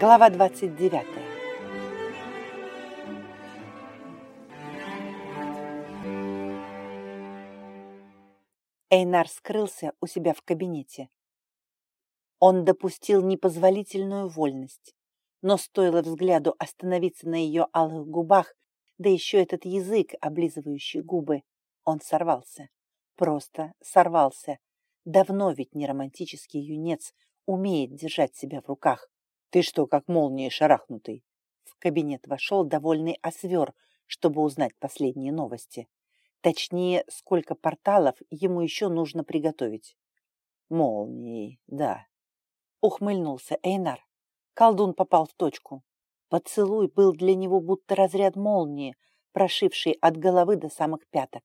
Глава 29. Эйнар скрылся у себя в кабинете. Он допустил непозволительную вольность, но стоило взгляду остановиться на ее алых губах, да еще этот язык, облизывающий губы, он сорвался. Просто сорвался. Давно ведь не романтический юнец умеет держать себя в руках. Ты что, как молнией шарахнутый? В кабинет вошел довольный освер, чтобы узнать последние новости. Точнее, сколько порталов ему еще нужно приготовить. Молнией, да. Ухмыльнулся Эйнар. Колдун попал в точку. Поцелуй был для него будто разряд молнии, прошивший от головы до самых пяток.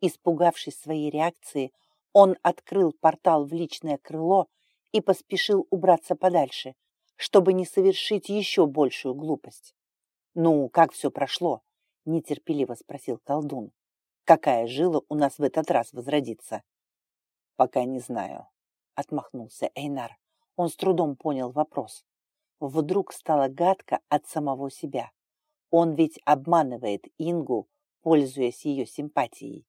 Испугавшись своей реакции, он открыл портал в личное крыло и поспешил убраться подальше, чтобы не совершить еще большую глупость. «Ну, как все прошло?» — нетерпеливо спросил колдун. «Какая жила у нас в этот раз возродится?» «Пока не знаю», — отмахнулся Эйнар. Он с трудом понял вопрос. Вдруг стало гадко от самого себя. Он ведь обманывает Ингу, пользуясь ее симпатией.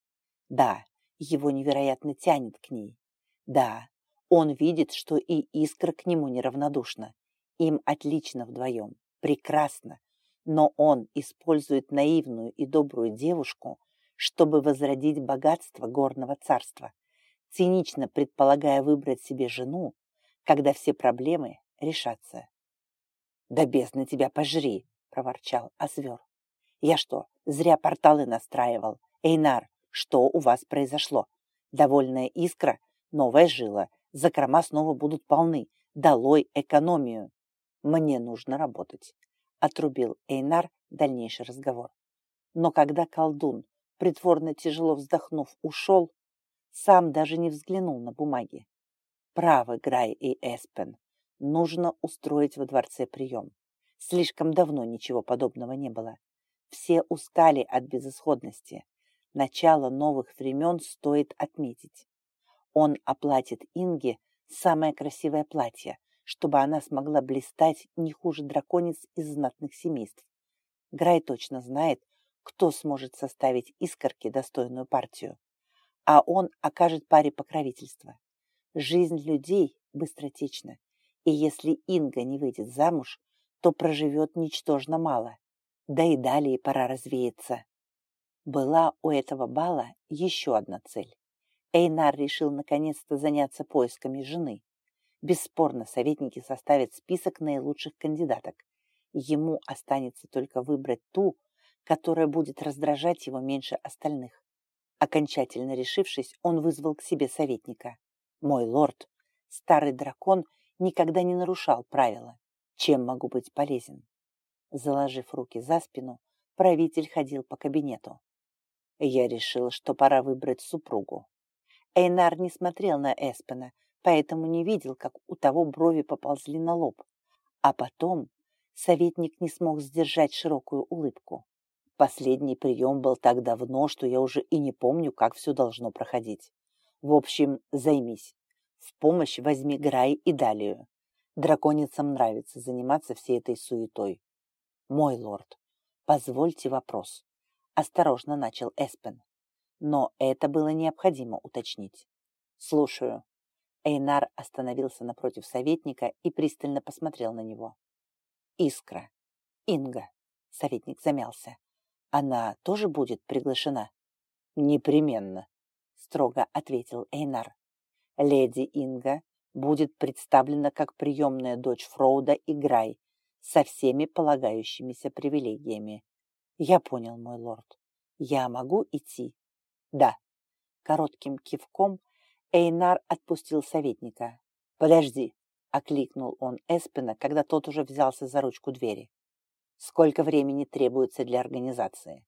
Да, его невероятно тянет к ней. Да, он видит, что и искра к нему неравнодушна. Им отлично вдвоем, прекрасно. Но он использует наивную и добрую девушку, чтобы возродить богатство горного царства, цинично предполагая выбрать себе жену, когда все проблемы решатся. «Да бездна тебя пожри!» — проворчал Озвер. «Я что, зря порталы настраивал? Эйнар, что у вас произошло? Довольная искра, новая жила, закрома снова будут полны. Долой экономию!» Мне нужно работать. Отрубил Эйнар дальнейший разговор. Но когда колдун, притворно тяжело вздохнув, ушел, сам даже не взглянул на бумаги. Правы Грай и Эспен. Нужно устроить во дворце прием. Слишком давно ничего подобного не было. Все устали от безысходности. Начало новых времен стоит отметить. Он оплатит Инге самое красивое платье, чтобы она смогла блистать не хуже драконец из знатных семейств. Грай точно знает, кто сможет составить искорки достойную партию, а он окажет паре покровительства. Жизнь людей быстротечна, и если Инга не выйдет замуж, то проживет ничтожно мало, да и далее пора развеяться. Была у этого бала еще одна цель. Эйнар решил наконец-то заняться поисками жены. Бесспорно, советники составят список наилучших кандидаток. Ему останется только выбрать ту, которая будет раздражать его меньше остальных. Окончательно решившись, он вызвал к себе советника. «Мой лорд, старый дракон никогда не нарушал правила. Чем могу быть полезен?» Заложив руки за спину, правитель ходил по кабинету. Я решил, что пора выбрать супругу. Эйнар не смотрел на Эспена, поэтому не видел, как у того брови поползли на лоб. А потом советник не смог сдержать широкую улыбку. Последний прием был так давно, что я уже и не помню, как все должно проходить. В общем, займись. В помощь возьми Грай и Далию. Драконицам нравится заниматься всей этой суетой. Мой лорд, позвольте вопрос. Осторожно начал Эспен. Но это было необходимо уточнить. Слушаю. Эйнар остановился напротив советника и пристально посмотрел на него. «Искра. Инга». Советник замялся. «Она тоже будет приглашена?» «Непременно», — строго ответил Эйнар. «Леди Инга будет представлена как приемная дочь Фроуда и Грай со всеми полагающимися привилегиями. Я понял, мой лорд. Я могу идти?» «Да». Коротким кивком Эйнар отпустил советника. «Подожди!» — окликнул он Эспина, когда тот уже взялся за ручку двери. «Сколько времени требуется для организации?»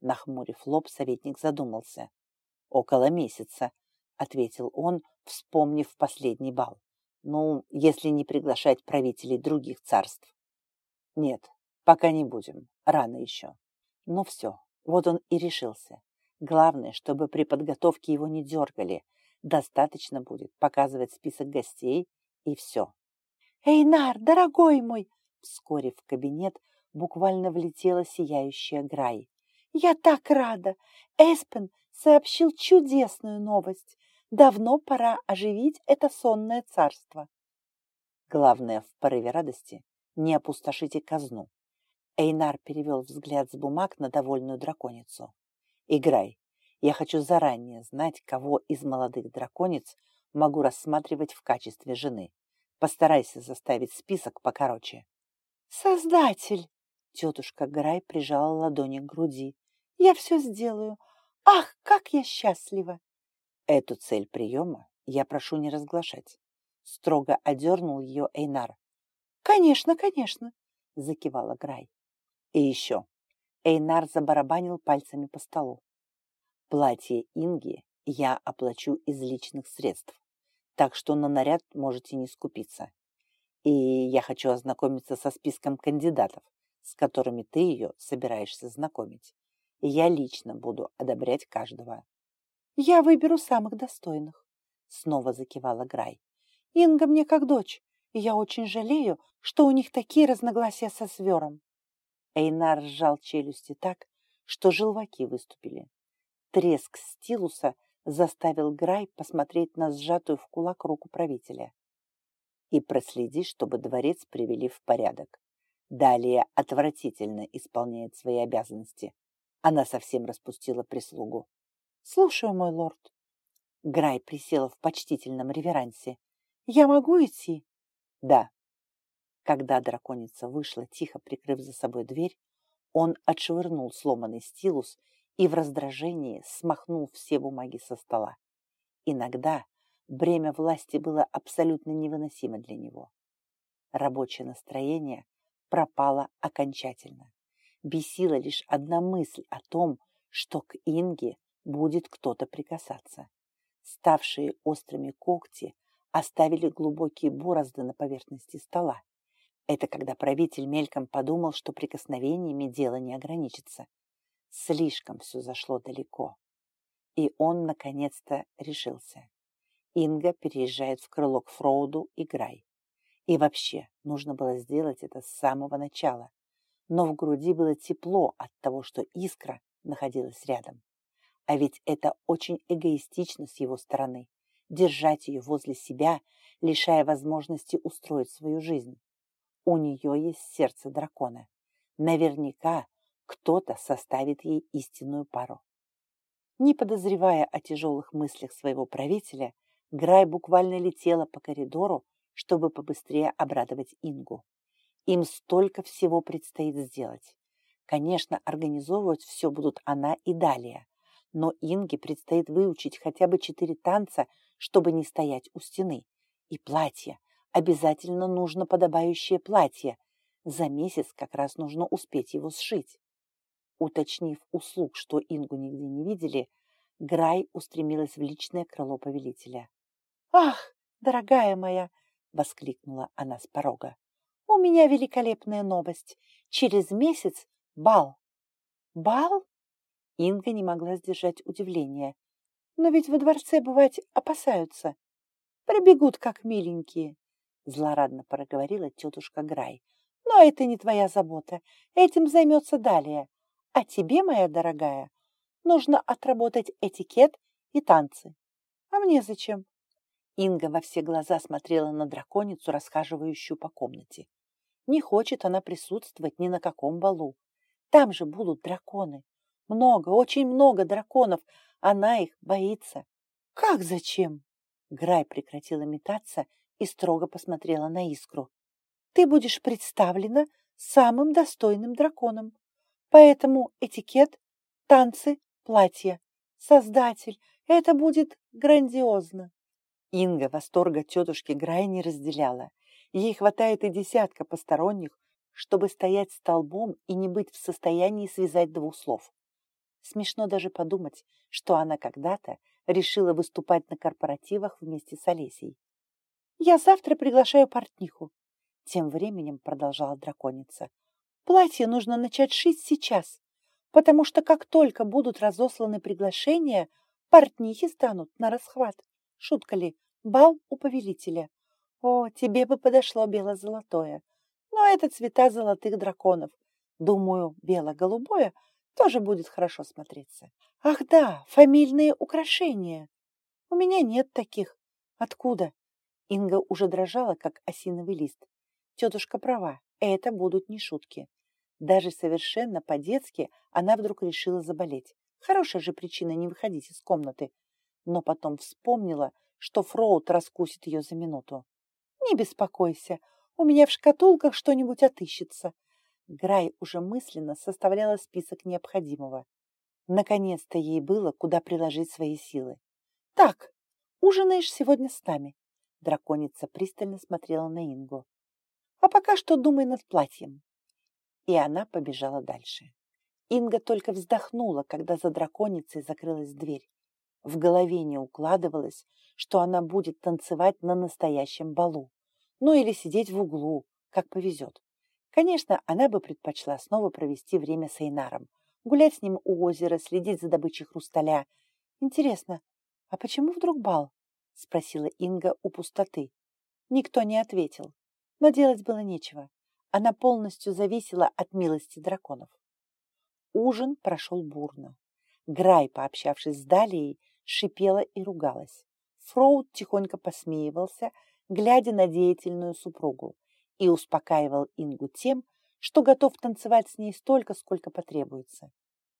Нахмурив лоб, советник задумался. «Около месяца», — ответил он, вспомнив последний бал. «Ну, если не приглашать правителей других царств». «Нет, пока не будем. Рано еще». Но все, вот он и решился. Главное, чтобы при подготовке его не дергали — Достаточно будет показывать список гостей и все. «Эйнар, дорогой мой!» Вскоре в кабинет буквально влетела сияющая Грай. «Я так рада! Эспен сообщил чудесную новость. Давно пора оживить это сонное царство». Главное в порыве радости не опустошите казну. Эйнар перевел взгляд с бумаг на довольную драконицу. «Играй. Я хочу заранее знать, кого из молодых драконец могу рассматривать в качестве жены. Постарайся заставить список покороче». «Создатель!» Тетушка Грай прижала ладони к груди. «Я все сделаю. Ах, как я счастлива!» Эту цель приема я прошу не разглашать. Строго одернул ее Эйнар. «Конечно, конечно!» закивала Грай. И еще. Эйнар забарабанил пальцами по столу. Платье Инги я оплачу из личных средств, так что на наряд можете не скупиться. И я хочу ознакомиться со списком кандидатов, с которыми ты ее собираешься знакомить. Я лично буду одобрять каждого. Я выберу самых достойных, снова закивала Грай. Инга мне как дочь, и я очень жалею, что у них такие разногласия со свером. Эйнар сжал челюсти так, что желваки выступили. Треск стилуса заставил Грай посмотреть на сжатую в кулак руку правителя и проследи, чтобы дворец привели в порядок. Далее отвратительно исполняет свои обязанности. Она совсем распустила прислугу. «Слушаю, мой лорд». Грай присела в почтительном реверансе. «Я могу идти?» «Да». Когда драконица вышла, тихо прикрыв за собой дверь, он отшвырнул сломанный стилус и в раздражении смахнул все бумаги со стола. Иногда Бремя власти было абсолютно невыносимо для него. Рабочее настроение пропало окончательно. Бесила лишь одна мысль о том, что к Инге будет кто-то прикасаться. Ставшие острыми когти оставили глубокие борозды на поверхности стола. Это когда правитель мельком подумал, что прикосновениями дело не ограничится. Слишком все зашло далеко. И он, наконец-то, решился. Инга переезжает в крыло к Фроуду и Грай. И вообще, нужно было сделать это с самого начала. Но в груди было тепло от того, что Искра находилась рядом. А ведь это очень эгоистично с его стороны – держать ее возле себя, лишая возможности устроить свою жизнь. У нее есть сердце дракона. Наверняка кто-то составит ей истинную пару. Не подозревая о тяжелых мыслях своего правителя, Грай буквально летела по коридору, чтобы побыстрее обрадовать Ингу. Им столько всего предстоит сделать. Конечно, организовывать все будут она и Далия, но Инге предстоит выучить хотя бы четыре танца, чтобы не стоять у стены. И платье. Обязательно нужно подобающее платье. За месяц как раз нужно успеть его сшить. Уточнив услуг, что Ингу нигде не видели, Грай устремилась в личное крыло повелителя. «Ах, дорогая моя!» — воскликнула она с порога. «У меня великолепная новость. Через месяц бал». «Бал?» Инга не могла сдержать удивление. «Но ведь во дворце бывать опасаются. Прибегут, как миленькие», — злорадно проговорила тетушка Грай. «Но это не твоя забота. Этим займется далее. А тебе, моя дорогая, нужно отработать этикет и танцы. А мне зачем? Инга во все глаза смотрела на драконицу, расхаживающую по комнате. Не хочет она присутствовать ни на каком балу. Там же будут драконы. Много, очень много драконов. Она их боится. Как зачем? Грай прекратила метаться и строго посмотрела на искру. Ты будешь представлена самым достойным драконом. Поэтому этикет, танцы, платье. Создатель, это будет грандиозно. Инга восторга тетушки Грай не разделяла. Ей хватает и десятка посторонних, чтобы стоять столбом и не быть в состоянии связать двух слов. Смешно даже подумать, что она когда-то решила выступать на корпоративах вместе с Олесей. «Я завтра приглашаю портниху», — тем временем продолжала драконица. «Платье нужно начать шить сейчас, потому что как только будут разосланы приглашения, портнихи станут на расхват. Шутка ли? Бал у повелителя. О, тебе бы подошло бело-золотое. Но это цвета золотых драконов. Думаю, бело-голубое тоже будет хорошо смотреться. Ах да, фамильные украшения. У меня нет таких. Откуда? Инга уже дрожала, как осиновый лист. Тетушка права, это будут не шутки. Даже совершенно по-детски она вдруг решила заболеть. Хорошая же причина не выходить из комнаты. Но потом вспомнила, что Фроуд раскусит ее за минуту. «Не беспокойся, у меня в шкатулках что-нибудь отыщется». Грай уже мысленно составляла список необходимого. Наконец-то ей было, куда приложить свои силы. «Так, ужинаешь сегодня с нами?» Драконица пристально смотрела на Ингу. «А пока что думай над платьем». И она побежала дальше. Инга только вздохнула, когда за драконицей закрылась дверь. В голове не укладывалось, что она будет танцевать на настоящем балу. Ну или сидеть в углу, как повезет. Конечно, она бы предпочла снова провести время с Эйнаром. Гулять с ним у озера, следить за добычей хрусталя. Интересно, а почему вдруг бал? Спросила Инга у пустоты. Никто не ответил. Но делать было нечего. Она полностью зависела от милости драконов. Ужин прошел бурно. Грай, пообщавшись с Далией, шипела и ругалась. Фроуд тихонько посмеивался, глядя на деятельную супругу, и успокаивал Ингу тем, что готов танцевать с ней столько, сколько потребуется.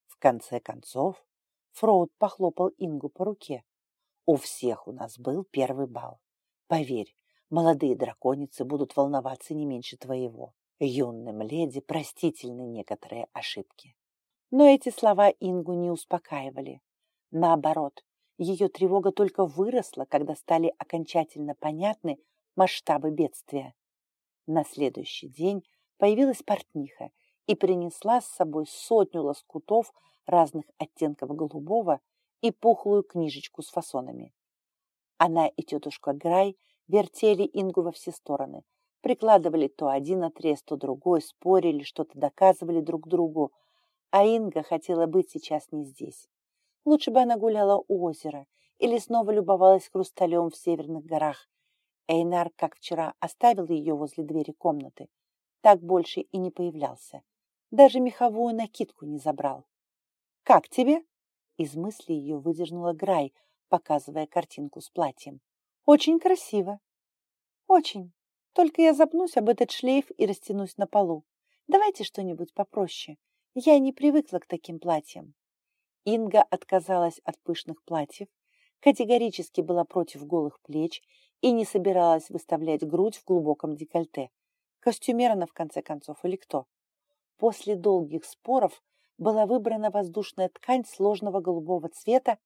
В конце концов, Фроуд похлопал Ингу по руке. «У всех у нас был первый бал. Поверь, молодые драконицы будут волноваться не меньше твоего. Юным леди простительны некоторые ошибки». Но эти слова Ингу не успокаивали. Наоборот, ее тревога только выросла, когда стали окончательно понятны масштабы бедствия. На следующий день появилась портниха и принесла с собой сотню лоскутов разных оттенков голубого и пухлую книжечку с фасонами. Она и тетушка Грай вертели Ингу во все стороны, прикладывали то один отрез, то другой, спорили, что-то доказывали друг другу, а Инга хотела быть сейчас не здесь. Лучше бы она гуляла у озера или снова любовалась хрусталем в северных горах. Эйнар, как вчера, оставил ее возле двери комнаты. Так больше и не появлялся. Даже меховую накидку не забрал. «Как тебе?» Из мысли ее выдернула Грай, показывая картинку с платьем. «Очень красиво». «Очень. Только я запнусь об этот шлейф и растянусь на полу. Давайте что-нибудь попроще. Я не привыкла к таким платьям». Инга отказалась от пышных платьев, категорически была против голых плеч и не собиралась выставлять грудь в глубоком декольте. Костюмер она, в конце концов, или кто? После долгих споров была выбрана воздушная ткань сложного голубого цвета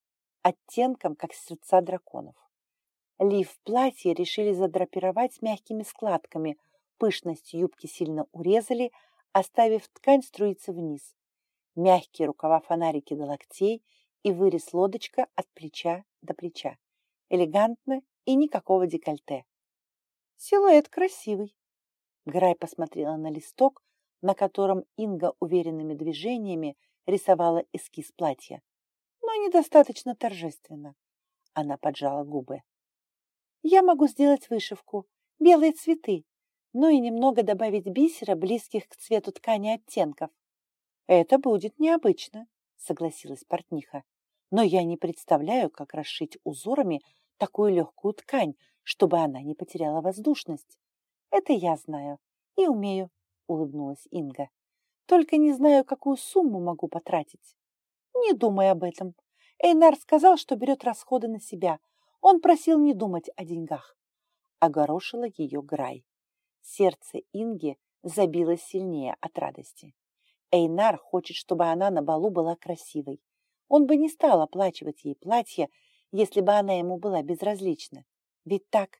оттенком, как сердца драконов. Лиф платья решили задрапировать мягкими складками, пышность юбки сильно урезали, оставив ткань струиться вниз мягкие рукава-фонарики до локтей и вырез лодочка от плеча до плеча. Элегантно и никакого декольте. Силуэт красивый. Грай посмотрела на листок, на котором Инга уверенными движениями рисовала эскиз платья. Но недостаточно торжественно. Она поджала губы. Я могу сделать вышивку, белые цветы, ну и немного добавить бисера, близких к цвету ткани оттенков. «Это будет необычно», — согласилась портниха. «Но я не представляю, как расшить узорами такую легкую ткань, чтобы она не потеряла воздушность». «Это я знаю и умею», — улыбнулась Инга. «Только не знаю, какую сумму могу потратить». «Не думай об этом. Эйнар сказал, что берет расходы на себя. Он просил не думать о деньгах». Огорошила ее Грай. Сердце Инги забилось сильнее от радости. Эйнар хочет, чтобы она на балу была красивой. Он бы не стал оплачивать ей платье, если бы она ему была безразлична. Ведь так?